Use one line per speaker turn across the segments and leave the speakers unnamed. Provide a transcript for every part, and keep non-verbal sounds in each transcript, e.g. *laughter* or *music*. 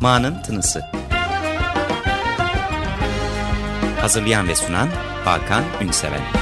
Ma'nın Tınısı. Hazırlayan ve sunan Hakan Ünseven.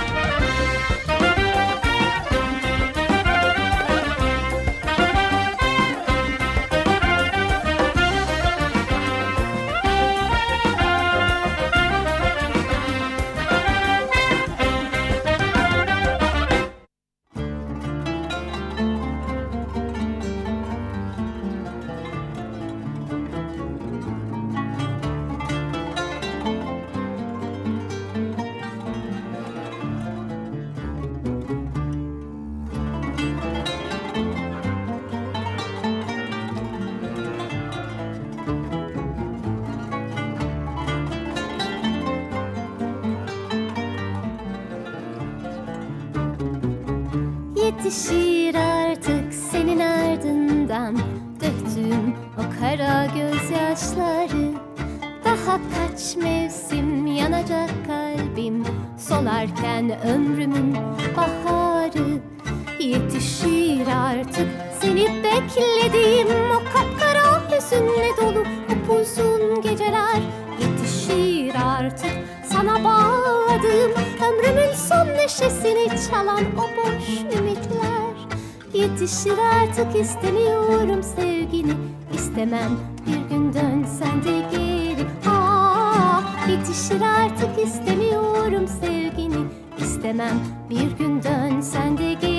Sevgini istemem bir gün dön sen de geri. Ah yetişir artık istemiyorum sevgini istemem bir gün dön sen de geri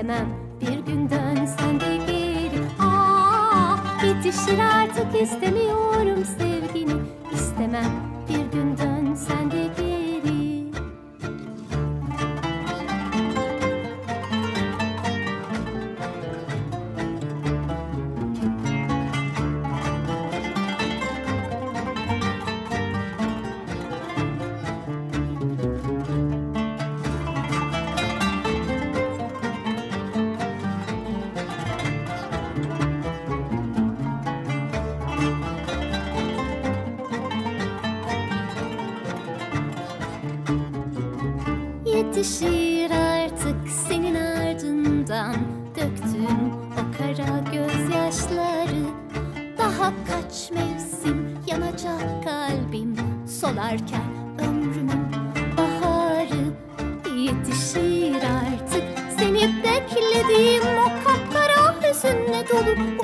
istemem bir gün dön sen de geri. Ah yetişir artık istemiyorum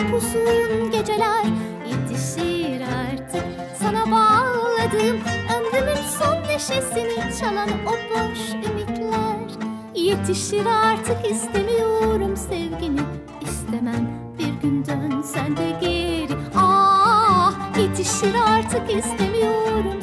upuzun geceler Yetişir artık. Sana bağladığım Ömrümün son neşesini çalan o boş ümitler Yetişir artık. İstemiyorum sevgini istemem bir gün dön sen de geri. Ah yetişir artık. İstemiyorum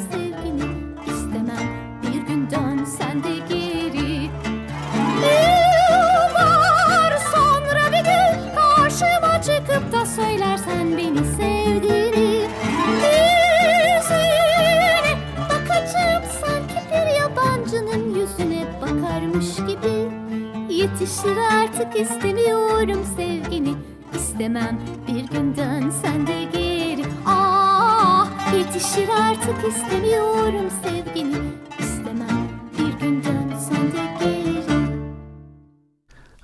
istemiyorum sevgini. İstemem bir gün dön sen de geri. Ah yetişir artık istemiyorum sevgini. İstemem bir gün dön sen de geri.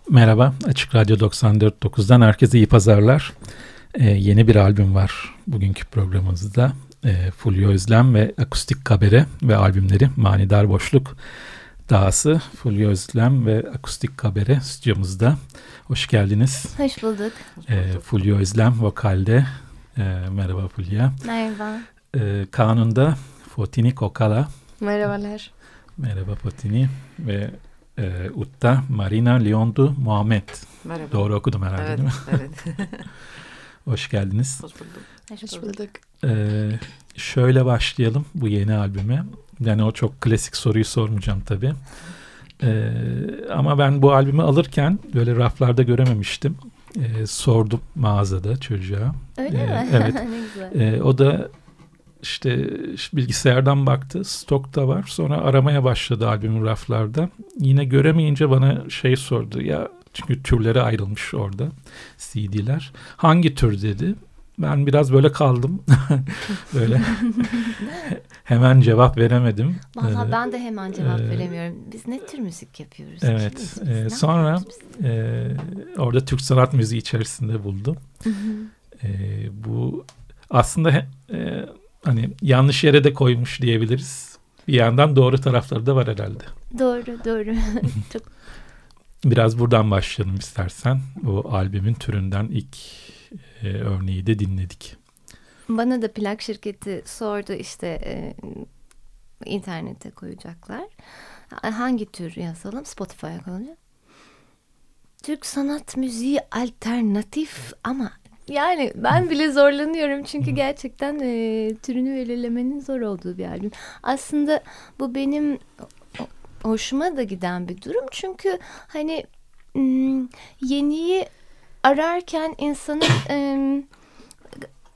Merhaba, Açık Radyo 94.9'dan herkese iyi pazarlar. Ee, yeni bir albüm var bugünkü programımızda. Ee, Fulya Özlem ve Akustik Kabere ve albümleri Manidar Boşluk Dağısı. Fulya Özlem ve Akustik Kabere stüdyomuzda. Hoş geldiniz.
Hoş bulduk.
Ee, Fulya Özlem vokalde. Ee, merhaba Fulya.
Merhaba.
Ee, kanunda Fotini Kokala.
Merhabalar.
Merhaba Fotini. Ve e, Utta Marina Leondu Muhammed.
Merhaba.
Doğru okudum herhalde
Evet,
değil mi?
evet. *laughs*
Hoş geldiniz.
Hoş bulduk.
Hoş
bulduk.
Ee, şöyle başlayalım bu yeni albüme. Yani o çok klasik soruyu sormayacağım tabii. Ee, ama ben bu albümü alırken böyle raflarda görememiştim. Ee, sordum mağazada çocuğa.
Öyle
Ee,
mi?
evet. *laughs* Ee, o da işte bilgisayardan baktı. Stokta var. Sonra aramaya başladı albümün raflarda. Yine göremeyince bana şey sordu. Ya Çünkü türlere ayrılmış orada CD'ler. Hangi tür dedi. Ben biraz böyle kaldım. *laughs* böyle hemen cevap veremedim.
Valla
Ee,
ben de hemen cevap
e,
veremiyorum. Biz ne tür müzik yapıyoruz?
Evet.
Biz?
e, sonra e, orada Türk sanat müziği içerisinde buldum.
Hı hı.
E, bu aslında he- e, hani yanlış yere de koymuş diyebiliriz. Bir yandan doğru tarafları da var herhalde.
doğru doğru. *laughs* Çok
Biraz buradan başlayalım istersen. Bu albümün türünden ilk e, örneği de dinledik.
Bana da plak şirketi sordu işte e, internete koyacaklar. Hangi tür yazalım? Spotify'a koyalım. Türk sanat müziği alternatif ama yani ben bile zorlanıyorum çünkü gerçekten e, türünü belirlemenin zor olduğu bir albüm. Aslında bu benim hoşuma da giden bir durum çünkü hani yeniyi ararken insanın *clears throat* em,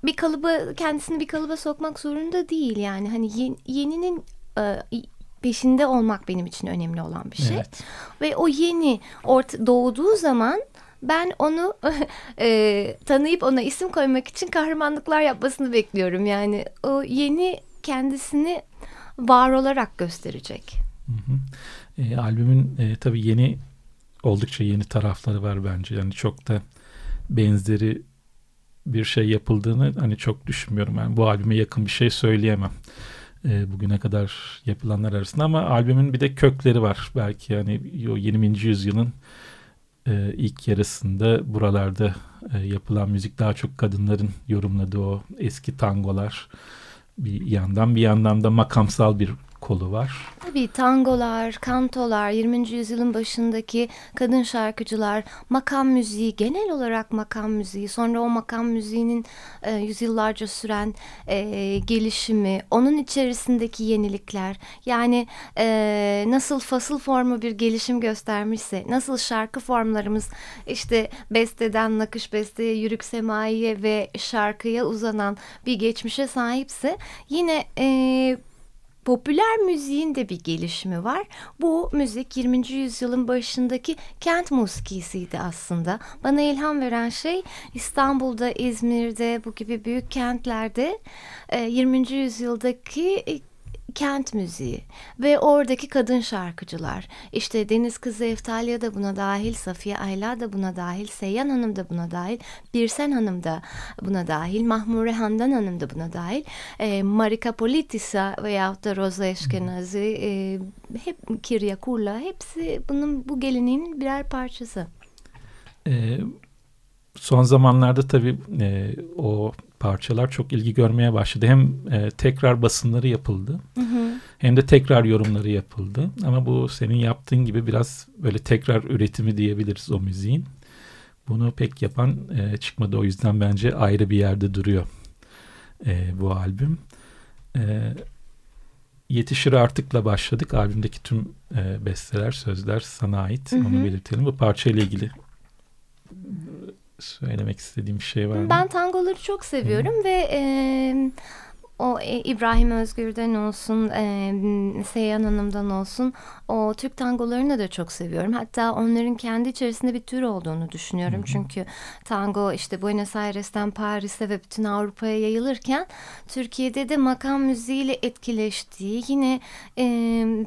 bir kalıba kendisini bir kalıba sokmak zorunda değil yani hani ye- yeninin e, peşinde olmak benim için önemli olan bir şey
Evet.
ve o yeni orta doğduğu zaman ben onu *laughs* e, tanıyıp ona isim koymak için kahramanlıklar yapmasını bekliyorum yani o yeni kendisini var olarak gösterecek.
Hı hı. E, albümün e, tabii yeni oldukça yeni tarafları var bence. Yani çok da benzeri bir şey yapıldığını hani çok düşünmüyorum. Yani bu albüme yakın bir şey söyleyemem. E, bugüne kadar yapılanlar arasında ama albümün bir de kökleri var. Belki yani o 20. yüzyılın e, ilk yarısında buralarda e, yapılan müzik daha çok kadınların yorumladığı o eski tangolar bir yandan bir yandan da makamsal bir kolu var.
Tabii tangolar, kantolar, 20. yüzyılın başındaki kadın şarkıcılar, makam müziği, genel olarak makam müziği, sonra o makam müziğinin e, yüzyıllarca süren e, gelişimi, onun içerisindeki yenilikler, yani e, nasıl fasıl formu bir gelişim göstermişse, nasıl şarkı formlarımız işte besteden nakış besteye, yürük semaiye ve şarkıya uzanan bir geçmişe sahipse, yine e, popüler müziğin de bir gelişimi var. Bu müzik 20. yüzyılın başındaki kent muskisiydi aslında. Bana ilham veren şey İstanbul'da, İzmir'de bu gibi büyük kentlerde e, 20. yüzyıldaki e, kent müziği ve oradaki kadın şarkıcılar. İşte Deniz Kızı Eftalya da buna dahil, Safiye Ayla da buna dahil, Seyyan Hanım da buna dahil, Birsen Hanım da buna dahil, Mahmure Handan Hanım da buna dahil. E, Marika Politisa veyahut da Rosa Eşkenazi, e, hep Kirya Kurla hepsi bunun bu geleneğin birer parçası.
E, son zamanlarda tabii e, o parçalar çok ilgi görmeye başladı. Hem e, tekrar basınları yapıldı
Hı hı.
hem de tekrar yorumları yapıldı. Ama bu senin yaptığın gibi biraz böyle tekrar üretimi diyebiliriz o müziğin. Bunu pek yapan e, çıkmadı. O yüzden bence ayrı bir yerde duruyor e, bu albüm. E, Yetişir Artık'la başladık. Albümdeki tüm e, besteler, sözler sana ait.
Hı hı.
Onu belirtelim. Bu parçayla ilgili söylemek istediğim bir şey var mı?
Ben tangoları çok seviyorum ve e, o e, İbrahim Özgür'den olsun, e, Seyhan Hanım'dan olsun o Türk tangolarını da çok seviyorum. Hatta onların kendi içerisinde bir tür olduğunu düşünüyorum. Çünkü tango işte Buenos Aires'ten Paris'e ve bütün Avrupa'ya yayılırken Türkiye'de de makam müziğiyle etkileştiği, yine e,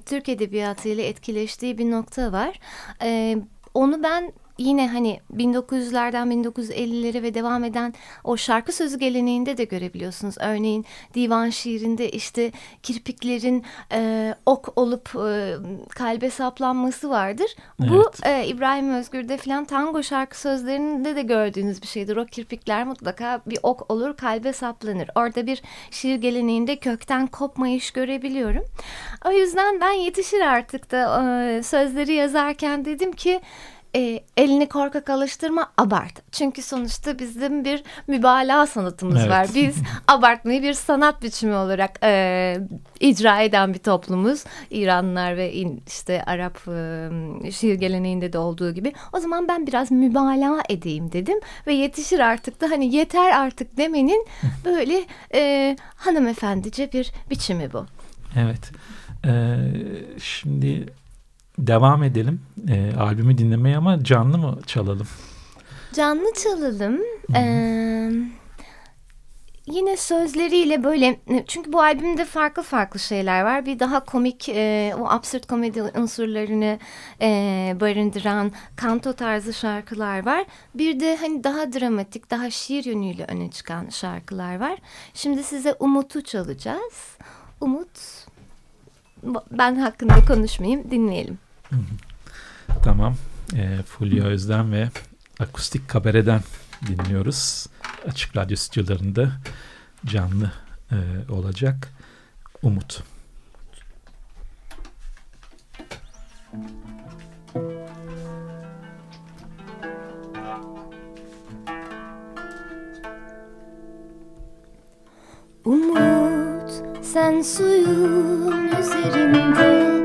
Türk edebiyatıyla etkileştiği bir nokta var. E, onu ben yine hani 1900'lerden 1950'lere ve devam eden o şarkı sözü geleneğinde de görebiliyorsunuz. Örneğin divan şiirinde işte kirpiklerin e, ok olup e, kalbe saplanması vardır. Bu e, İbrahim Özgür'de filan tango şarkı sözlerinde de gördüğünüz bir şeydir. O kirpikler mutlaka bir ok olur kalbe saplanır. Orada bir şiir geleneğinde kökten kopmayış görebiliyorum. O yüzden ben yetişir artık da e, sözleri yazarken dedim ki e, elini korkak alıştırma abart. Çünkü sonuçta bizim bir mübalağa sanatımız
Evet.
var. Biz *laughs* abartmayı bir sanat biçimi olarak e, icra eden bir toplumuz. İranlılar ve in- işte Arap e, şiir geleneğinde de olduğu gibi. O zaman ben biraz mübalağa edeyim dedim. Ve yetişir artık da hani yeter artık demenin *laughs* böyle e, hanımefendice bir biçimi bu.
Evet. Ee, şimdi devam edelim. E, albümü dinlemeye ama canlı mı çalalım?
Canlı çalalım. Ee, yine sözleriyle böyle çünkü bu albümde farklı farklı şeyler var. Bir daha komik e, o absürt komedi unsurlarını e, barındıran kanto tarzı şarkılar var. Bir de hani daha dramatik, daha şiir yönüyle öne çıkan şarkılar var. Şimdi size Umut'u çalacağız. Umut ben hakkında konuşmayayım dinleyelim.
Tamam. E, Fulya Özden ve Akustik Kabere'den dinliyoruz. Açık Radyo stüdyolarında canlı e, olacak Umut.
Umut sen suyun üzerinde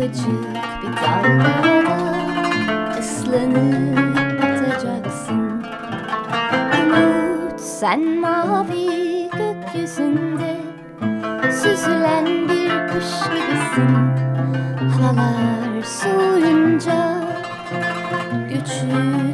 Ufacık bir dalgada ıslanıp batacaksın. Umut sen mavi gökyüzünde Süzülen bir kuş gibisin. Havalar soğuyunca göçüp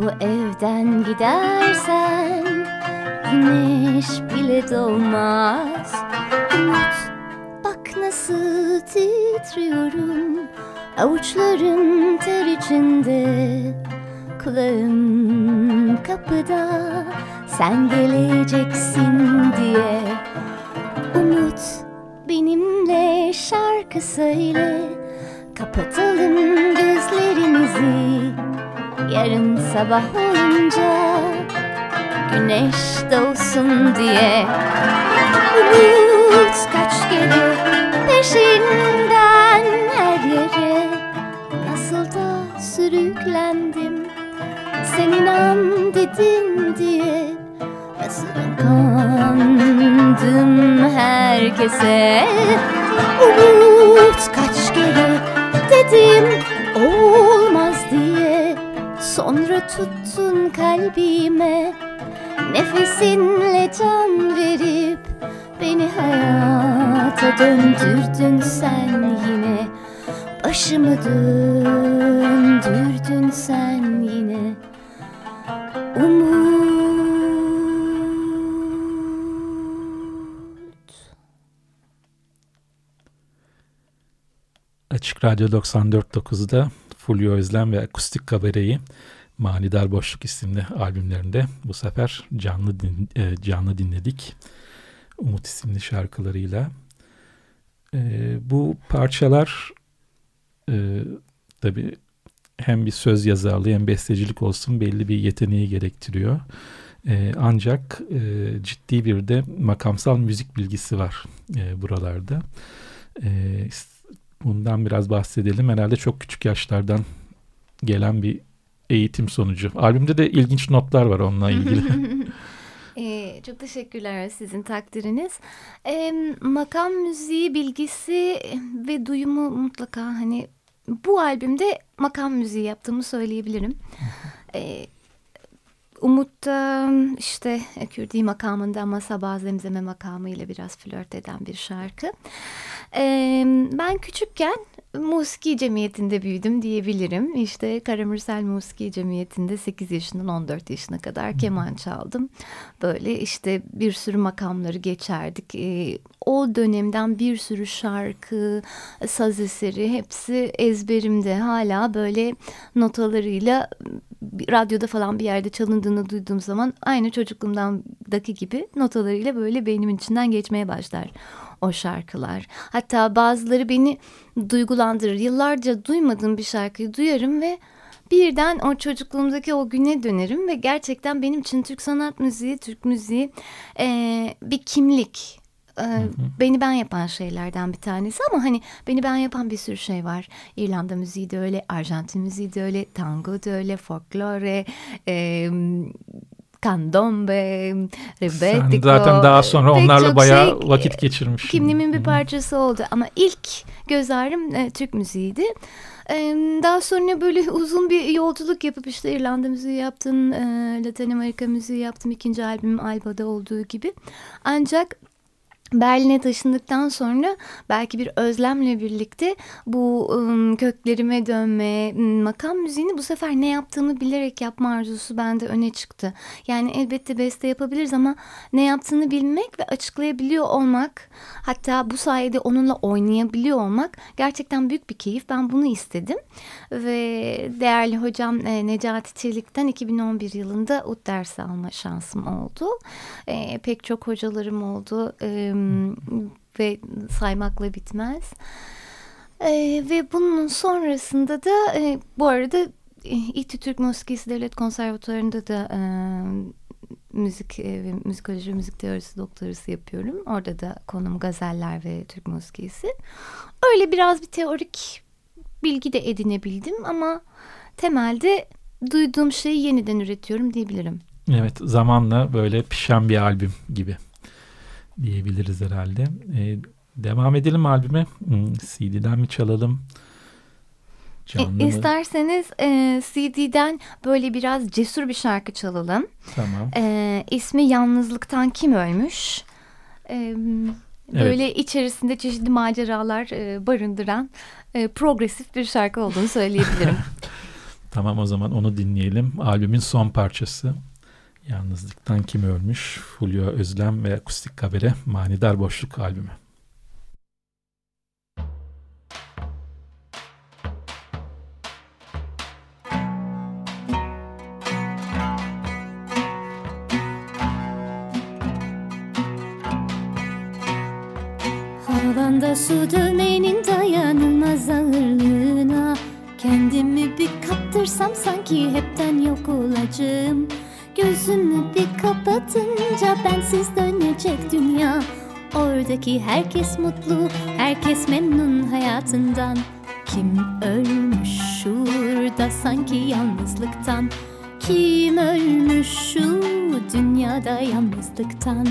bu evden gidersen güneş bile doğmaz. Umut bak nasıl titriyorum. Avuçlarım ter içinde Kulağım kapıda. Sen geleceksin sabah olunca Güneş doğsun diye. Umut kaç kere peşinden her yere. Nasıl da sürüklendim Sen inan dedin diye. Nasıl kandım herkese. Umut kaç kere dedim olmaz diye Sonra tuttun kalbime Nefesinle can verip Beni hayata döndürdün sen yine. Başımı döndürdün sen yine. Umut.
Açık Radyo 94.9'da Fulya Özlem ve Akustik Kabere'yi Manidar Boşluk isimli albümlerinde bu sefer canlı din, e, canlı dinledik. Umut isimli şarkılarıyla. E, bu parçalar e, tabi hem bir söz yazarlığı hem bestecilik olsun belli bir yeteneği gerektiriyor. E, ancak e, ciddi bir de makamsal müzik bilgisi var e, buralarda. E, bundan biraz bahsedelim. Herhalde çok küçük yaşlardan gelen bir eğitim sonucu. Albümde de ilginç notlar var onunla *laughs* ilgili.
Ee, çok teşekkürler sizin takdiriniz. Ee, makam müziği bilgisi ve duyumu mutlaka hani bu albümde makam müziği yaptığımı söyleyebilirim. Ee, Umut da işte Kürdi makamında ama Sabah Zemzeme makamı ile biraz flört eden bir şarkı. Ee, ben küçükken Musiki Cemiyeti'nde büyüdüm diyebilirim. İşte Karamürsel Musiki Cemiyeti'nde 8 yaşından 14 yaşına kadar keman çaldım. Böyle işte bir sürü makamları geçerdik. Ee, o dönemden bir sürü şarkı, saz eseri hepsi ezberimde. Hala böyle notalarıyla radyoda falan bir yerde çalındığını duyduğum zaman aynı çocukluğumdaki gibi notalarıyla böyle beynimin içinden geçmeye başlar o şarkılar. Hatta bazıları beni duygulandırır. Yıllarca duymadığım bir şarkıyı duyarım ve birden o çocukluğumdaki o güne dönerim ve gerçekten benim için Türk sanat müziği, Türk müziği e, bir kimlik. E, beni ben yapan şeylerden bir tanesi ama hani beni ben yapan bir sürü şey var. İrlanda müziği de öyle, Arjantin müziği de öyle, tango da öyle, folklore, e, Candombe, Rebetiko.
Sen zaten daha sonra onlarla bayağı şey, vakit geçirmiş.
Kimliğimin bir parçası oldu ama ilk göz ağrım e, Türk müziğiydi. E, daha sonra böyle *laughs* uzun bir yolculuk yapıp işte İrlanda müziği yaptım, e, Latin Amerika müziği yaptım. ikinci albümüm Alba'da olduğu gibi. Ancak Berlin'e taşındıktan sonra belki bir özlemle birlikte bu ım, köklerime dönme, makam müziğini bu sefer ne yaptığını bilerek yapma arzusu bende öne çıktı. Yani elbette beste yapabiliriz ama ne yaptığını bilmek ve açıklayabiliyor olmak, hatta bu sayede onunla oynayabiliyor olmak gerçekten büyük bir keyif. Ben bunu istedim ve değerli hocam e, Necati Çelik'ten 2011 yılında ut dersi alma şansım oldu. E, pek çok hocalarım oldu. E, ve saymakla bitmez. E, ve bunun sonrasında da e, bu arada e, İTÜ Türk Musikisi Devlet Konservatuarı'nda da e, müzik e, ve müzikoloji müzik teorisi doktorası yapıyorum. Orada da konum gazeller ve Türk musikisi. Öyle biraz bir teorik bilgi de edinebildim ama temelde duyduğum şeyi yeniden üretiyorum diyebilirim.
Evet zamanla böyle pişen bir albüm gibi diyebiliriz herhalde. E, devam edelim albüme. CD'den mi çalalım?
Canlı e, isterseniz e, CD'den böyle biraz cesur bir şarkı çalalım.
Tamam.
E, ismi Yalnızlıktan Kim Ölmüş? E, böyle evet. içerisinde çeşitli maceralar e, barındıran e, progresif bir şarkı olduğunu söyleyebilirim. *laughs*
tamam o zaman onu dinleyelim. Albümün son parçası. Yalnızlıktan Kim Ölmüş, Fulya Özlem ve Akustik Kabere Manidar Boşluk albümü.
Havanda su dövmenin dayanılmaz ağırlığına Kendimi bir kaptırsam sanki hepten yok olacağım Gözümü bir kapatınca bensiz dönecek dünya. Oradaki herkes mutlu, herkes memnun hayatından. Kim ölmüş şurada sanki yalnızlıktan? Kim ölmüş şu dünyada yalnızlıktan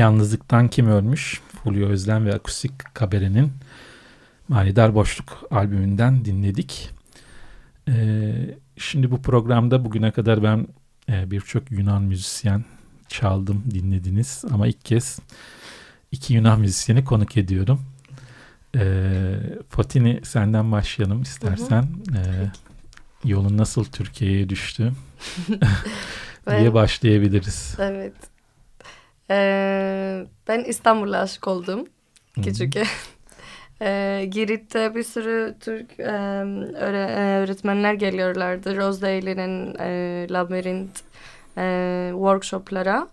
Yalnızlıktan Kim Ölmüş? Fulya Özlem ve Akustik Kabere'nin Manidar Boşluk albümünden dinledik. Ee, şimdi bu programda bugüne kadar ben e, birçok Yunan müzisyen çaldım, dinlediniz. Ama ilk kez iki Yunan müzisyeni konuk ediyorum. Ee, Fatini senden başlayalım istersen. Ee, yolun nasıl Türkiye'ye düştü *laughs* *laughs* diye başlayabiliriz.
Evet. Ee, ben İstanbul'a aşık oldum küçükken. *laughs* ee, Girit'te bir sürü Türk e, öğre, öğretmenler geliyorlardı. Rose Daly'nin e, labirent e, workshoplara.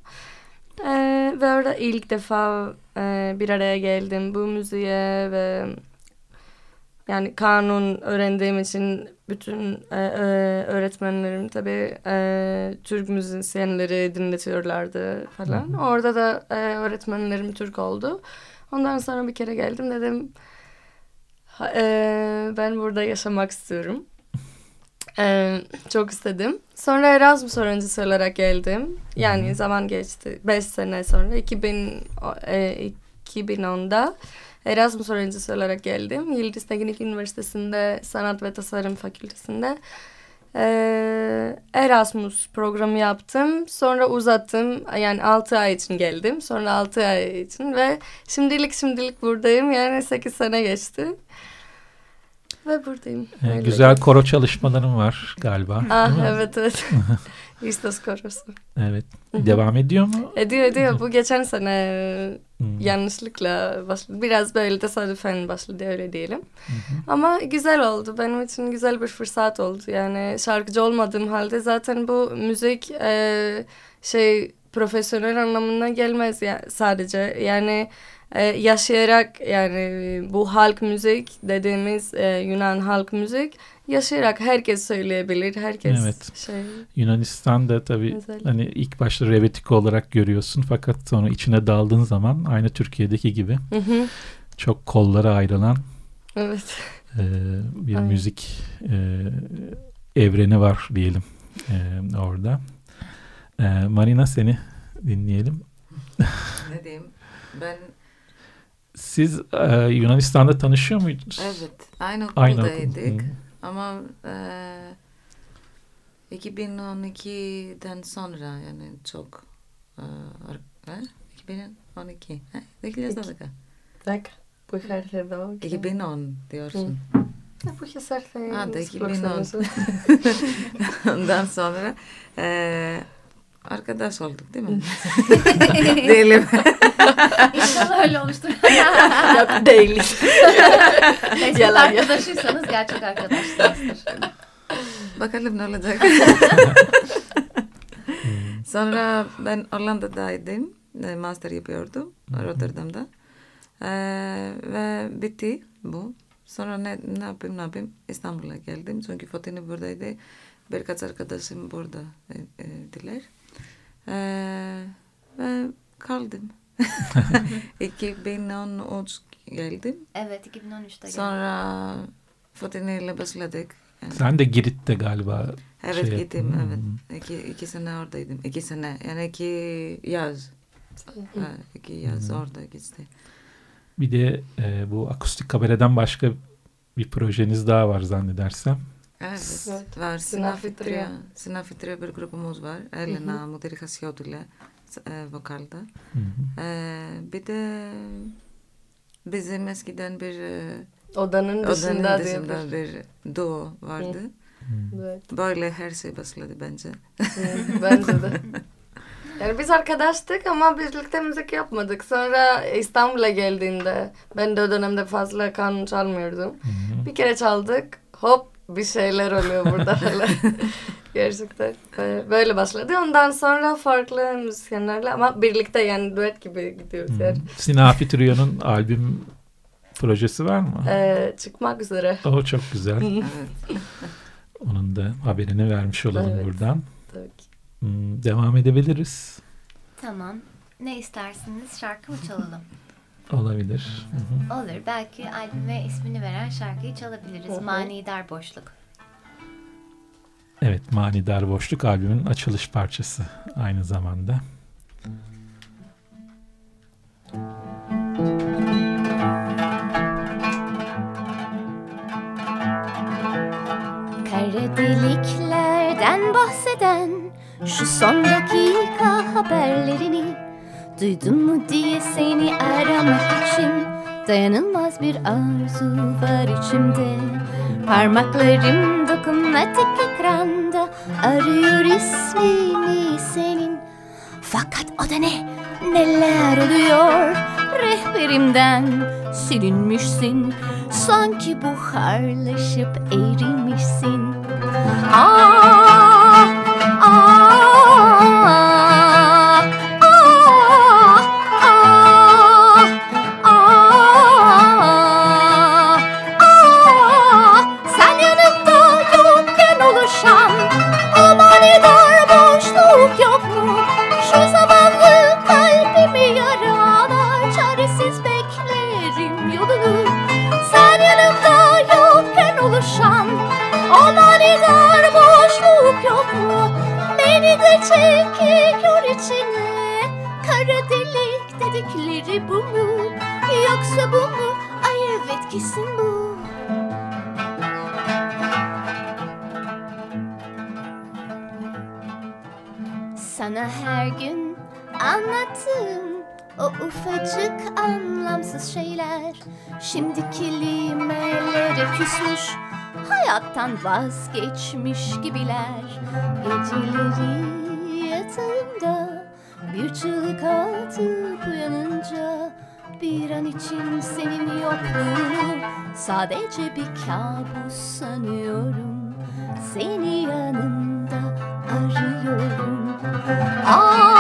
E, ve orada ilk defa e, bir araya geldim bu müziğe ve yani kanun öğrendiğim için bütün e, e, öğretmenlerim tabii e, Türk müzisyenleri dinletiyorlardı falan. Hı hı. Orada da e, öğretmenlerim Türk oldu. Ondan sonra bir kere geldim dedim e, ben burada yaşamak istiyorum. E, çok istedim. Sonra Erasmus öğrencisi olarak geldim. Yani hı hı. zaman geçti. Beş sene sonra 2000, e, 2010'da Erasmus öğrencisi olarak geldim. Yıldız Teknik Üniversitesi'nde Sanat ve Tasarım Fakültesi'nde. Ee, Erasmus programı yaptım. Sonra uzattım. Yani 6 ay için geldim. Sonra 6 ay için ve şimdilik şimdilik buradayım. Yani 8 sene geçti. Ve buradayım.
Ee, güzel koro çalışmalarım var galiba.
Ah, evet evet. *laughs* İstos korosu.
Evet. Devam ediyor mu?
Ediyor ediyor. Bu geçen sene hmm. yanlışlıkla başladı. Biraz böyle tesadüfen başladı öyle diyelim. Hmm. Ama güzel oldu. Benim için güzel bir fırsat oldu. Yani şarkıcı olmadığım halde zaten bu müzik e, şey profesyonel anlamına gelmez ya sadece. Yani e, yaşayarak yani bu halk müzik dediğimiz e, Yunan halk müzik yaşayarak herkes söyleyebilir. Herkes evet. şey.
Yunanistan'da tabii Özel. hani ilk başta revetiko olarak görüyorsun fakat sonra içine daldığın zaman aynı Türkiye'deki gibi hı hı. çok kollara ayrılan
evet.
e, bir Aynen. müzik e, evreni var diyelim e, orada. E, Marina seni dinleyelim.
ne diyeyim? Ben
siz e, Yunanistan'da tanışıyor muydunuz?
Evet. Aynı okuldaydık. Aynı okul. Ama e, 2012'den sonra yani çok e, e, 2012 he? Dekiliyoruz dakika.
Dakika. Bu είχα
2010 diyorsun.
Bu είχε έρθει.
Άντε, 2010. Ondan sonra e, arkadaş olduk değil mi? *laughs* Değilim.
İnşallah öyle olmuştur. *laughs*
Yok değiliz.
Neyse Yalan arkadaşıysanız gerçek arkadaşsınızdır.
Bakalım ne olacak. *laughs* Sonra ben Hollanda'daydım. E, master yapıyordum Rotterdam'da. Ee, ve bitti bu. Sonra ne, ne yapayım ne yapayım İstanbul'a geldim. Çünkü Fotini buradaydı. Birkaç arkadaşım burada e, e, diler. Ee, ve kaldım. *laughs* 2013 geldim.
Evet 2013'te geldim.
Sonra Fotini ile başladık.
Yani. Sen de Girit'te galiba.
Evet şey gittim hmm. evet. İki, iki sene oradaydım. İki sene yani iki yaz. ha, iki yaz hmm. orada geçti.
Bir de e, bu akustik kamereden başka bir projeniz daha var zannedersem.
Evet, evet. var. Sinafitria. Sinafitria bir grubumuz var. Elena. Mudiri Hasiyotule e, vokalda. Mm-hmm. E, bir de bizim eskiden bir e,
odanın dışında,
odanın dışında bir duo vardı. Mm. Evet. Böyle her şey başladı bence.
bence de. *laughs* Yani biz arkadaştık ama birlikte müzik yapmadık. Sonra İstanbul'a geldiğinde ben de o dönemde fazla kanun çalmıyordum. Hı-hı. Bir kere çaldık. Hop bir şeyler oluyor burada. *laughs* Gerçekten böyle başladı. Ondan sonra farklı müzisyenlerle ama birlikte yani duet gibi gidiyoruz hmm. yani.
Sinafi Trio'nun albüm projesi var mı?
Ee, çıkmak üzere.
O çok güzel. *laughs* Onun da haberini vermiş olalım evet. buradan.
Tabii ki.
Hmm, devam edebiliriz.
Tamam. Ne istersiniz? Şarkı mı çalalım? *laughs*
Olabilir.
Hı hı. Olur. Belki albüme ismini veren şarkıyı çalabiliriz. Hı hı. Manidar Boşluk.
Evet, Manidar Boşluk albümün açılış parçası aynı zamanda.
Kara deliklerden bahseden şu son dakika haberlerini Duydun mu diye seni aramak için Dayanılmaz bir arzu var içimde Parmaklarım dokunmatik ekranda Arıyor ismini senin Fakat o da ne? Neler oluyor? Rehberimden silinmişsin Sanki buharlaşıp erimişsin Ah, vazgeçmiş gibiler. Geceleri yatağımda bir çığlık atıp uyanınca Bir an için senin yokluğunu sadece bir kabus sanıyorum. Seni yanımda arıyorum. Ah,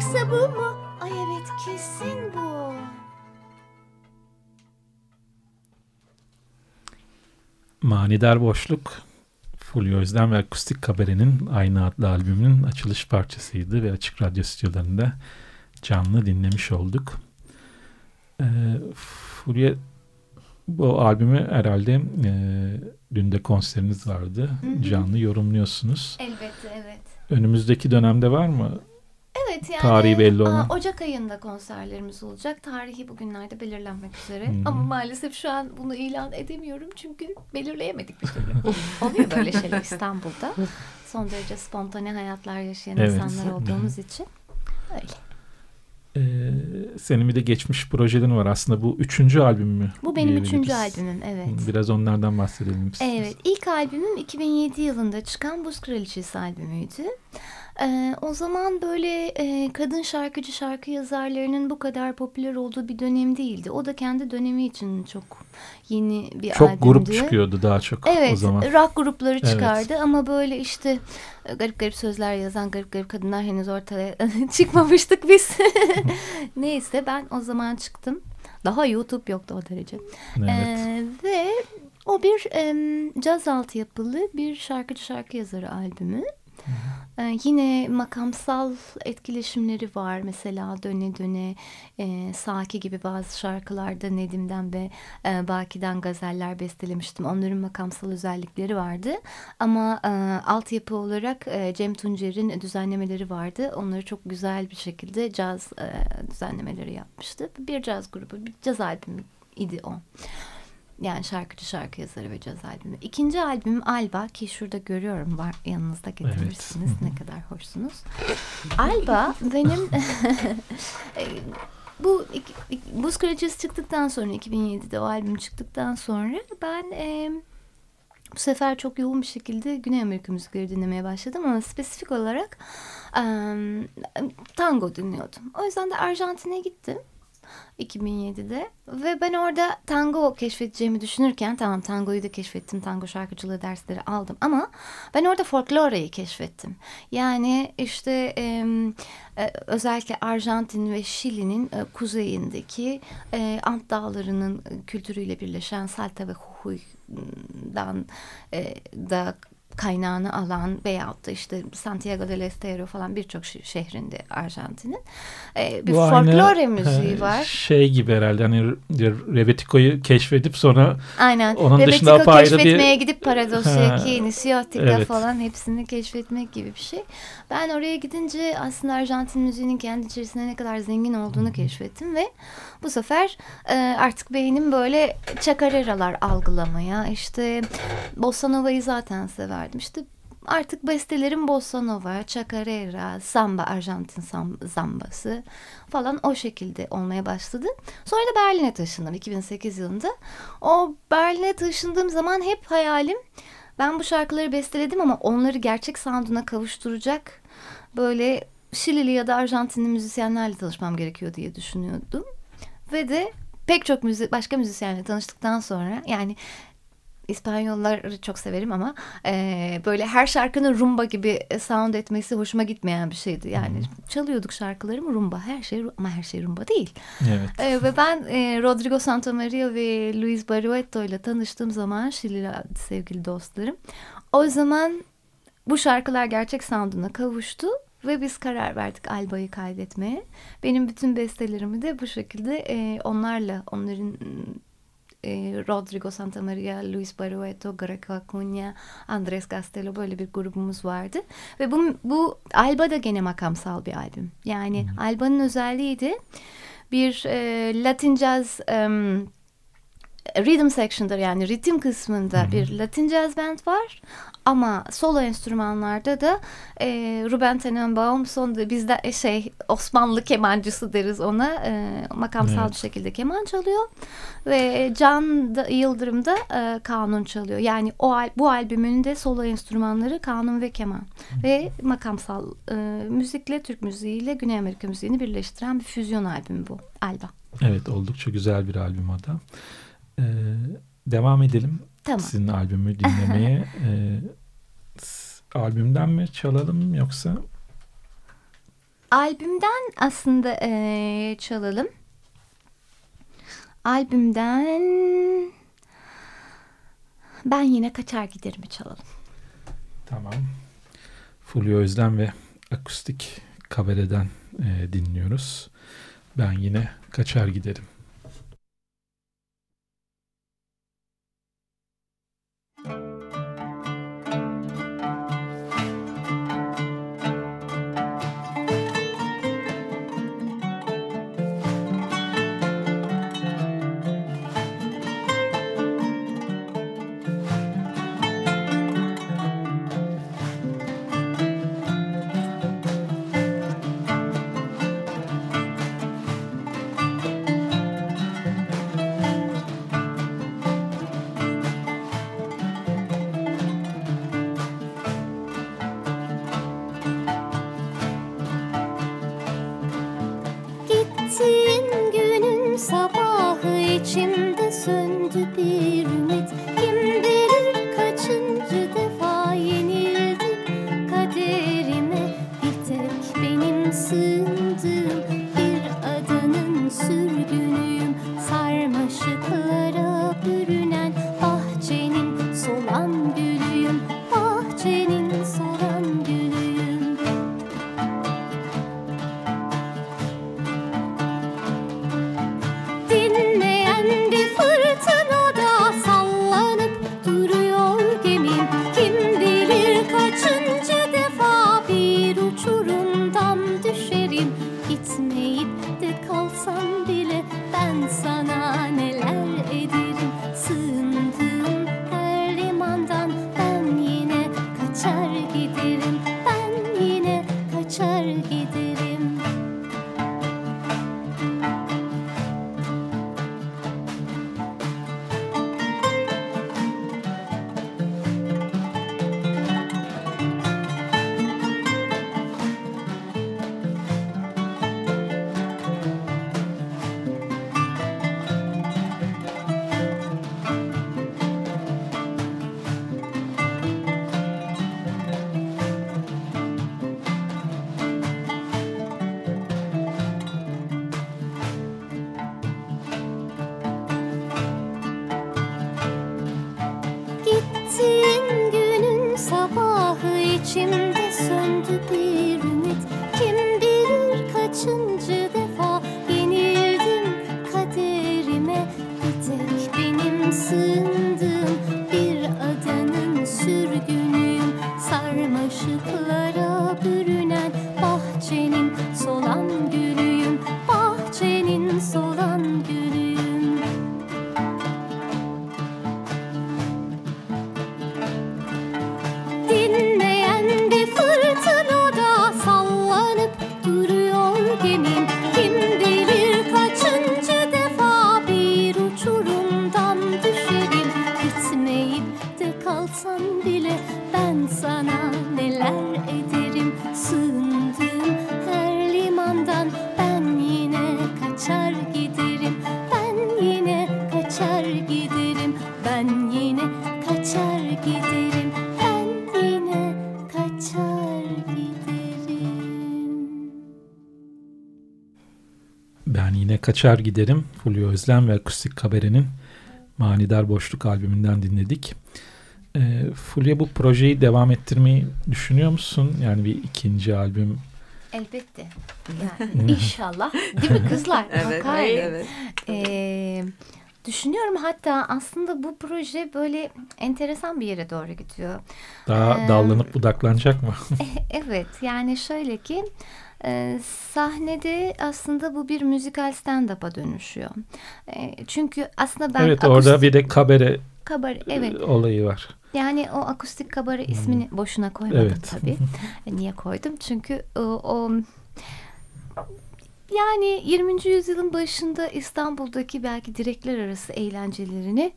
Yoksa bu mu? Ay evet kesin bu.
Manidar Boşluk Fulya Özlem ve Akustik Kabere'nin aynı adlı albümünün açılış parçasıydı ve Açık Radyo stüdyolarında canlı dinlemiş olduk. Ee, Fulya bu albümü herhalde e, dün de konseriniz vardı.
hı.
Canlı yorumluyorsunuz.
Elbette evet.
Önümüzdeki dönemde var mı?
Evet yani
Tarihi belli
aa,
olan.
Ocak ayında konserlerimiz olacak. Tarihi bugünlerde belirlenmek üzere.
Hı.
Ama maalesef şu an bunu ilan edemiyorum çünkü belirleyemedik bir türlü. *laughs* Oluyor böyle şeyler İstanbul'da. Son derece spontane hayatlar yaşayan
Evet.
insanlar olduğumuz için. Öyle.
Ee, senin bir de geçmiş projelerin var. Aslında bu üçüncü albüm mü?
Bu benim üçüncü albümüm evet.
Biraz onlardan bahsedelim.
Evet, ilk albümüm 2007 yılında çıkan Buz Kraliçesi albümüydü. Ee, o zaman böyle e, kadın şarkıcı şarkı yazarlarının bu kadar popüler olduğu bir dönem değildi. O da kendi dönemi için çok yeni bir
Çok
albümdü.
grup çıkıyordu daha çok
Evet,
o zaman.
rock grupları
Evet.
çıkardı ama böyle işte e, garip garip sözler yazan garip garip kadınlar henüz ortaya *laughs* çıkmamıştık biz. *laughs* *laughs* Neyse ben o zaman çıktım. Daha YouTube yoktu o derece.
Evet.
Ee, ve o bir em, caz altyapılı bir şarkıcı şarkı yazarı albümü. Ee, yine makamsal etkileşimleri var. Mesela Döne Döne, e, Saki gibi bazı şarkılarda Nedim'den ve e, Baki'den gazeller bestelemiştim. Onların makamsal özellikleri vardı. Ama e, altyapı olarak e, Cem Tuncer'in düzenlemeleri vardı. Onları çok güzel bir şekilde caz e, düzenlemeleri yapmıştı. Bir caz grubu, bir caz albümü idi o. Yani şarkıcı şarkı yazarı ve caz albümü. İkinci albüm Alba ki şurada görüyorum var yanınızda getirmişsiniz.
Evet.
Ne kadar hoşsunuz. Alba benim *laughs* bu Buz Kraliçesi çıktıktan sonra 2007'de o albüm çıktıktan sonra ben e, bu sefer çok yoğun bir şekilde Güney Amerika müzikleri dinlemeye başladım ama spesifik olarak e, tango dinliyordum. O yüzden de Arjantin'e gittim. 2007'de ve ben orada tango keşfedeceğimi düşünürken tamam tangoyu da keşfettim tango şarkıcılığı dersleri aldım ama ben orada folkloreyi keşfettim. Yani işte e, özellikle Arjantin ve Şili'nin e, kuzeyindeki e, Ant dağlarının kültürüyle birleşen Salta ve Juju'dan e, da kaynağını alan veyahut da işte Santiago del Estero falan birçok şehrinde Arjantin'in e, bir Bu folklore müziği he, var.
Şey gibi herhalde hani Rebetiko'yu keşfedip sonra
Aynen.
onun
Rebetiko
dışında apayrı
keşfetmeye bir... gidip Paradosya, Nisiotika evet. falan hepsini keşfetmek gibi bir şey. Ben oraya gidince aslında Arjantin müziğinin kendi içerisinde ne kadar zengin olduğunu -hı. keşfettim ve bu sefer e, artık beynim böyle çakareralar algılamaya işte Bossa Nova'yı zaten severdim. İşte artık bestelerim bossa nova, chacarera, samba, Arjantin zambası falan o şekilde olmaya başladı. Sonra da Berlin'e taşındım 2008 yılında. O Berlin'e taşındığım zaman hep hayalim ben bu şarkıları besteledim ama onları gerçek sound'una kavuşturacak böyle Şilili ya da Arjantinli müzisyenlerle tanışmam gerekiyor diye düşünüyordum. Ve de pek çok müzik başka müzisyenle tanıştıktan sonra yani İspanyolları çok severim ama e, böyle her şarkının rumba gibi sound etmesi hoşuma gitmeyen bir şeydi. Yani hmm. çalıyorduk şarkılarımı rumba her şey ama her şey rumba değil.
Evet.
E, ve ben e, Rodrigo Santamaria ve Luis Barrueto ile tanıştığım zaman Şili sevgili dostlarım. O zaman bu şarkılar gerçek sounduna kavuştu ve biz karar verdik Alba'yı kaydetmeye. Benim bütün bestelerimi de bu şekilde e, onlarla, onların e, Rodrigo Santamaria, Luis Barrueto, Greco Acuna, Andres Castelo böyle bir grubumuz vardı. Ve bu, bu Alba da gene makamsal bir albüm. Yani hmm. Alba'nın özelliği de bir e, Latin jazz... Um, rhythm section'dır yani ritim kısmında bir Latin jazz band var ama solo enstrümanlarda da e, Ruben Tenenbaum son bizde e, şey Osmanlı kemancısı deriz ona e, makamsal evet. bir şekilde keman çalıyor ve Can da, Yıldırım da e, kanun çalıyor. Yani o bu albümün de solo enstrümanları kanun ve keman Hı. ve makamsal e, müzikle Türk müziğiyle Güney Amerika müziğini birleştiren bir füzyon albümü bu Alba.
Evet oldukça güzel bir albüm o da. Ee, devam edelim. Tamam. Sizin albümü dinlemeye. *laughs* ee, albümden mi çalalım yoksa?
Albümden aslında ee, çalalım. Albümden ben yine kaçar giderimi çalalım.
Tamam. Fulya Özlem ve akustik kabereden e, dinliyoruz. Ben yine kaçar giderim.
Vardı kaçar giderim.
Fulya Özlem ve Akustik Kabere'nin Manidar Boşluk albümünden dinledik. Ee, Fulya bu projeyi devam ettirmeyi düşünüyor musun? Yani bir ikinci albüm.
Elbette. *laughs* Yani inşallah. Değil mi kızlar?
Evet,
Bakar.
evet.
Ee, düşünüyorum hatta aslında bu proje böyle enteresan bir yere doğru gidiyor.
Daha
Ee,
dallanıp budaklanacak mı? *laughs*
Evet yani şöyle ki e, sahnede aslında bu bir müzikal stand-up'a dönüşüyor. E, çünkü aslında ben
evet orada
akustik
bir de kabare
kabare evet
olayı var.
yani o akustik kabare ismini boşuna koymadım
Evet.
tabii. *laughs* E, Niye koydum? Çünkü o, o yani 20. yüzyılın başında İstanbul'daki belki direkler arası eğlencelerini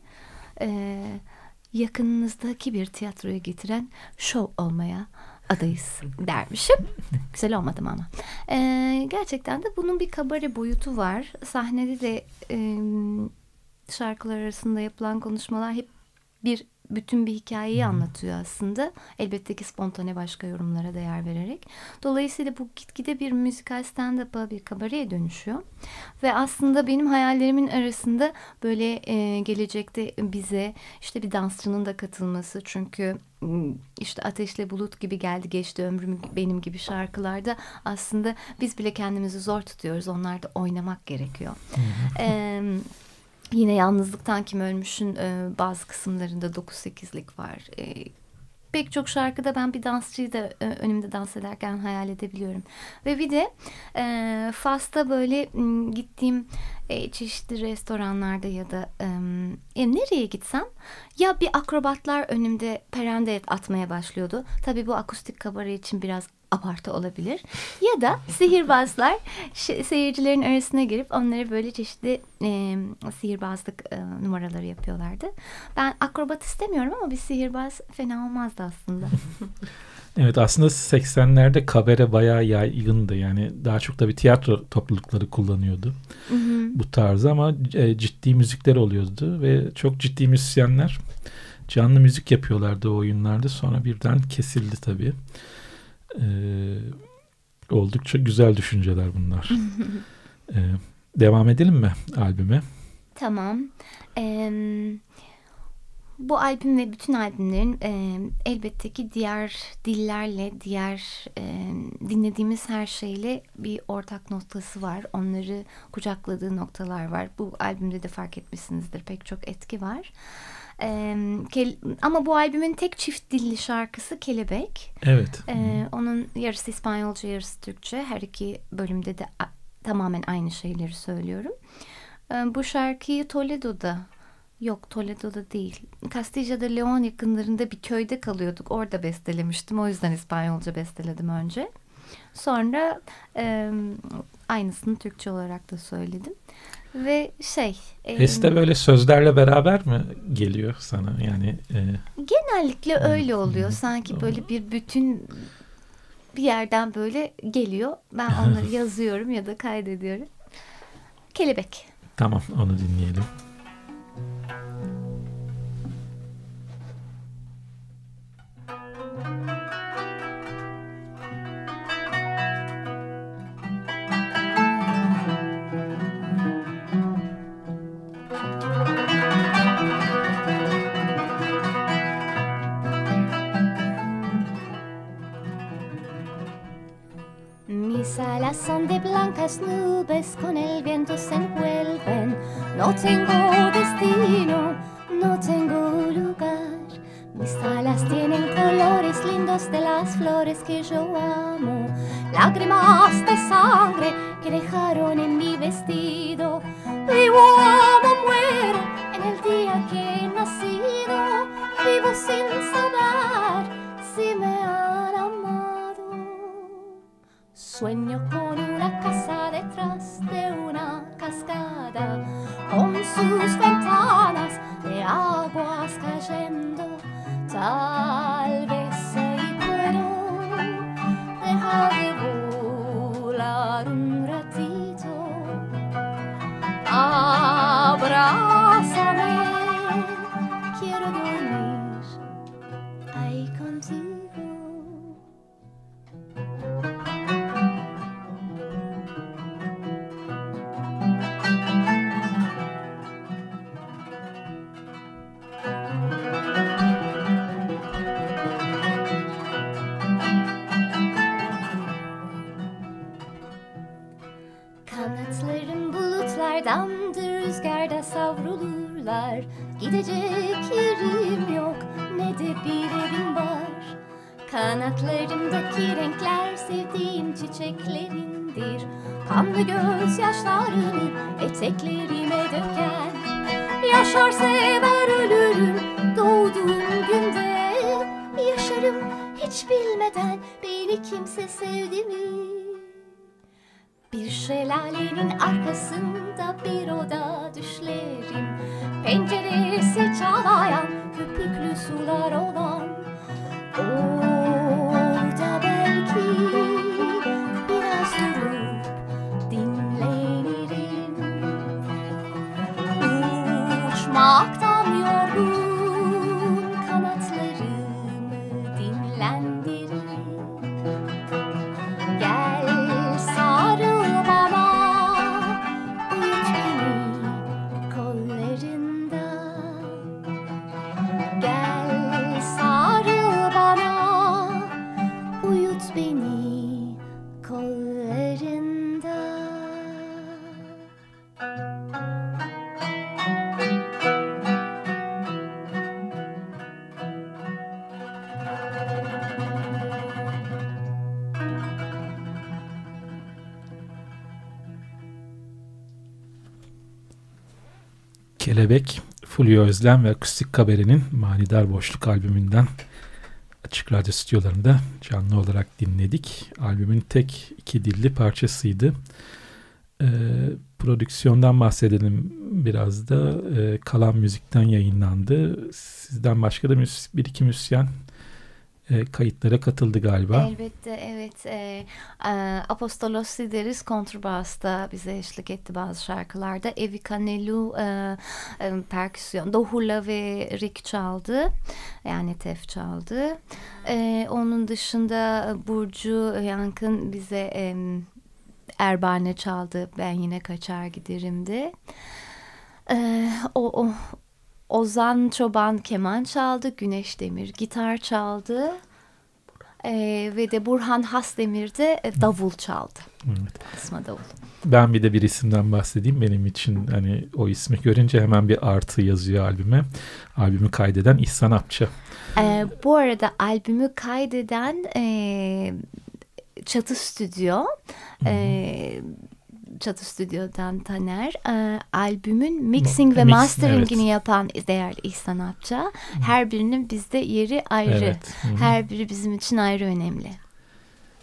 e, yakınınızdaki bir tiyatroya getiren şov olmaya adayız dermişim. *laughs* Güzel olmadım ama. E, gerçekten de bunun bir kabare boyutu var. Sahnede de e, şarkılar arasında yapılan konuşmalar hep bir bütün bir hikayeyi anlatıyor aslında. Elbette ki spontane başka yorumlara değer vererek. Dolayısıyla bu gitgide bir müzikal stand-up'a bir kabareye dönüşüyor. Ve aslında benim hayallerimin arasında böyle e, gelecekte bize işte bir dansçının da katılması. Çünkü işte Ateşle Bulut gibi geldi geçti ömrüm benim gibi şarkılarda aslında biz bile kendimizi zor tutuyoruz. Onlarda oynamak gerekiyor. Eee Yine yalnızlıktan kim ölmüşün e, bazı kısımlarında 9-8'lik var. E, pek çok şarkıda ben bir dansçıyı da e, önümde dans ederken hayal edebiliyorum. Ve bir de e, Fas'ta böyle gittiğim e, çeşitli restoranlarda ya da e, e, nereye gitsem ya bir akrobatlar önümde perende atmaya başlıyordu. Tabii bu akustik kabare için biraz abartı olabilir. Ya da *laughs* sihirbazlar seyircilerin arasına girip onlara böyle çeşitli e, sihirbazlık e, numaraları yapıyorlardı. Ben akrobat istemiyorum ama bir sihirbaz fena olmazdı aslında. *laughs*
Evet aslında 80'lerde kabare bayağı yaygındı. Yani daha çok da bir tiyatro toplulukları kullanıyordu
Hı hı.
bu tarzı ama e, ciddi müzikler oluyordu ve çok ciddi müzisyenler canlı müzik yapıyorlardı o oyunlarda. Sonra birden kesildi tabii. Ee, oldukça güzel düşünceler bunlar. Ee, devam edelim mi albüme?
Tamam. Em, bu albüm ve bütün albümlerin e, elbette ki diğer dillerle, diğer e, dinlediğimiz her şeyle bir ortak noktası var. Onları kucakladığı noktalar var. Bu albümde de fark etmişsinizdir. Pek çok etki var. E, kel- ama bu albümün tek çift dilli şarkısı Kelebek.
Evet.
Ee, onun yarısı İspanyolca yarısı Türkçe. Her iki bölümde de a- tamamen aynı şeyleri söylüyorum. Ee, bu şarkıyı Toledo'da yok Toledo'da değil. Castilla de Leon yakınlarında bir köyde kalıyorduk. Orada bestelemiştim. O yüzden İspanyolca besteledim önce. Sonra e, aynısını Türkçe olarak da söyledim. Ve şey... e,
Beste böyle sözlerle beraber mi geliyor sana? Yani e,
Genellikle öyle oluyor. Sanki böyle bir bütün bir yerden böyle geliyor. Ben onları *laughs* yazıyorum ya da kaydediyorum. Kelebek.
tamam onu dinleyelim.
Rüzgarda savrulurlar. Gidecek yerim yok ne de bir evim var. Kanatlarımdaki renkler sevdiğim çiçeklerindir. Kanlı gözyaşlarını eteklerime döken. Yaşar sever ölürüm doğduğum günde. Yaşarım hiç bilmeden beni kimse sevdi mi şelalenin arkasında bir oda düşlerim. Penceresi çalayan köpüklü sular olan. Orada belki biraz durup dinlenirim. Uçmaktan
Kelebek, Fulya Özlem ve Akustik Kabere'nin Manidar Boşluk albümünden Açık Radyo stüdyolarında canlı olarak dinledik. Albümün tek iki dilli parçasıydı. Ee, prodüksiyondan bahsedelim biraz da. Ee, kalan müzikten yayınlandı. Sizden başka da bir iki müzisyen e, kayıtlara katıldı galiba.
Elbette evet. E, e, Apostolos Sideris kontrbasta bize eşlik etti bazı şarkılarda. Evika Nelu e, e, perküsyon, Dohula ve Rick çaldı. Yani tef çaldı. E, onun dışında Burcu Yankın bize e, Erbane çaldı. Ben yine kaçar giderimdi. E, o, o Ozan Çoban keman çaldı, Güneş Demir gitar çaldı Ee, ve de Burhan Hasdemir de e, davul çaldı.
Evet.
Asma davul.
Ben bir de bir isimden bahsedeyim. Benim için hani o ismi görünce hemen bir artı yazıyor albüme. Albümü kaydeden İhsan Apçı.
Ee, bu arada albümü kaydeden e, Çatı Stüdyo, e, Çatı Stüdyo'dan Taner, e, albümün mixing ve
Mix,
masteringini
evet.
yapan değerli İhsan Apça. Her birinin bizde yeri ayrı.
Evet.
Her biri bizim için ayrı önemli.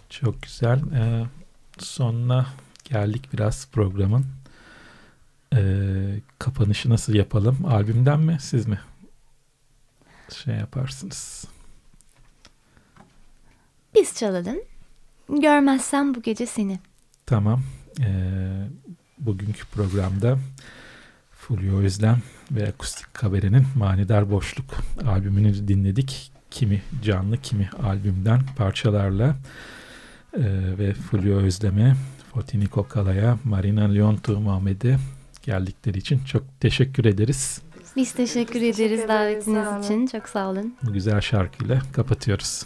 Çok güzel. Ee, sonuna geldik biraz programın. Ee, kapanışı nasıl yapalım? Albümden mi siz mi? Şey yaparsınız.
Biz çalalım. Görmezsem bu gece seni.
Tamam. Ee, bugünkü programda Fulya Özlem ve Akustik Kabere'nin Manidar Boşluk albümünü dinledik. Kimi canlı kimi albümden parçalarla Ee, ve Fulya Özlem'e, Fotini Kokala'ya, Marina Leontu Muhammed'e geldikleri için çok teşekkür ederiz.
Biz teşekkür
Biz teşekkür
ederiz davetiniz için. Çok sağ olun.
Bu güzel şarkıyla kapatıyoruz.